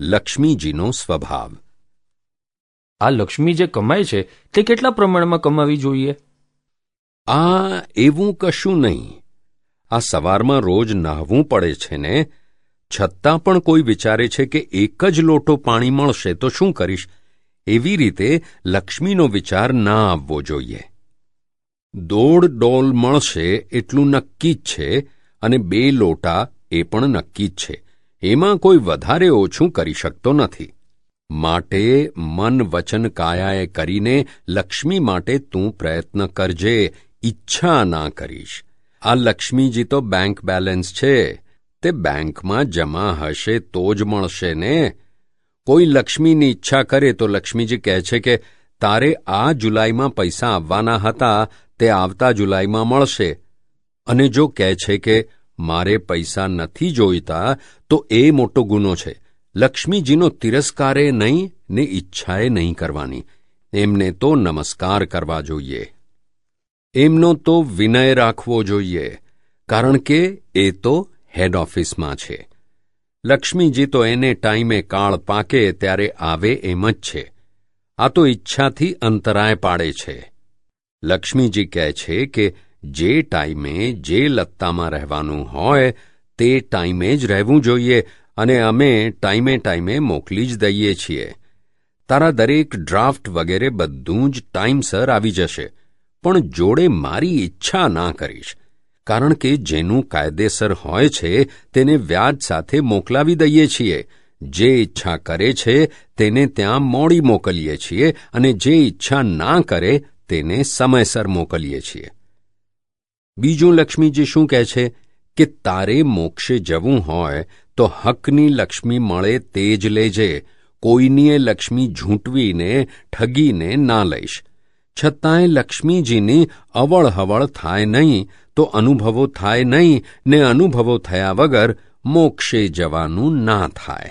લક્ષ્મીજીનો સ્વભાવ. આ લક્ષ્મી જે કમાય છે તે કેટલા પ્રમાણમાં કમાવી જોઈએ? આ એવું કશું નહીં. આ સવારમાં રોજ નહાવું પડે છે ને છતાં પણ કોઈ વિચારે છે કે એક જ લોટો પાણી મળશે તો શું કરીશ? એવી રીતે લક્ષ્મીનો વિચાર ના આવવો જોઈએ. દોઢ ડોલ મળશે એટલું નક્કી જ છે અને બે લોટા એ પણ નક્કી જ છે. એમાં કોઈ વધારે ઓછું કરી શકતો નથી. માટે મન વચન કાયાએ કરીને લક્ષ્મી માટે તું પ્રયત્ન કરજે, ઈચ્છા ના કરીશ. આ લક્ષ્મીજી તો બેંક બેલેન્સ છે. તે બેંકમાં જમા હશે તો જ મળશે ને? કોઈ લક્ષ્મીની ઈચ્છા કરે તો લક્ષ્મીજી કહે છે કે, તારે આ જુલાઈમાં પૈસા આવવાના હતા, તે આવતા જુલાઈમાં મળશે. અને જો કહે છે કે મારે પૈસા નથી જોઈતા, તો એ મોટો ગુનો છે. લક્ષ્મીજીનો તિરસ્કારે નહીં ને ઈચ્છાએ નહીં કરવાની. એમને તો નમસ્કાર કરવા જોઈએ. એમનો તો વિનય રાખવો જોઈએ, કારણ કે એ તો હેડ ઓફિસમાં છે. લક્ષ્મીજી તો એને ટાઈમે કાળ પાકે ત્યારે આવે એમ જ છે. આ તો ઈચ્છાથી અંતરાય પાડે છે. લક્ષ્મીજી કહે છે કે જે ટાઈમે જે લત્તામાં રહેવાનું હોય તે ટાઈમે જ રહેવું જોઈએ અને અમે ટાઈમે ટાઈમે મોકલી જ દઈએ છીએ. તારા દરેક ડ્રાફ્ટ વગેરે બધું જ ટાઈમસર આવી જશે, પણ જોડે મારી ઈચ્છા ના કરીશ, કારણ કે જેનું કાયદેસર હોય છે તેને વ્યાજ સાથે મોકલાવી દઈએ છીએ, જે ઈચ્છા કરે છે તેને ત્યાં મોડી મોકલીએ છીએ અને જે ઈચ્છા ના કરે તેને સમયસર મોકલીએ છીએ. બીજું લક્ષ્મીજી શું કહે છે કે તારે મોક્ષે જવું હોય તો હકની લક્ષ્મી મળે તે જ લેજે કોઈનીએ લક્ષ્મી ઝૂંટવીને, ઠગીને ના લઈશ. છતાંય લક્ષ્મીજીની અવળહવળ થાય નહીં, તો અનુભવો થાય નહીં, ને અનુભવો થયા વગર મોક્ષે જવાનું ના થાય.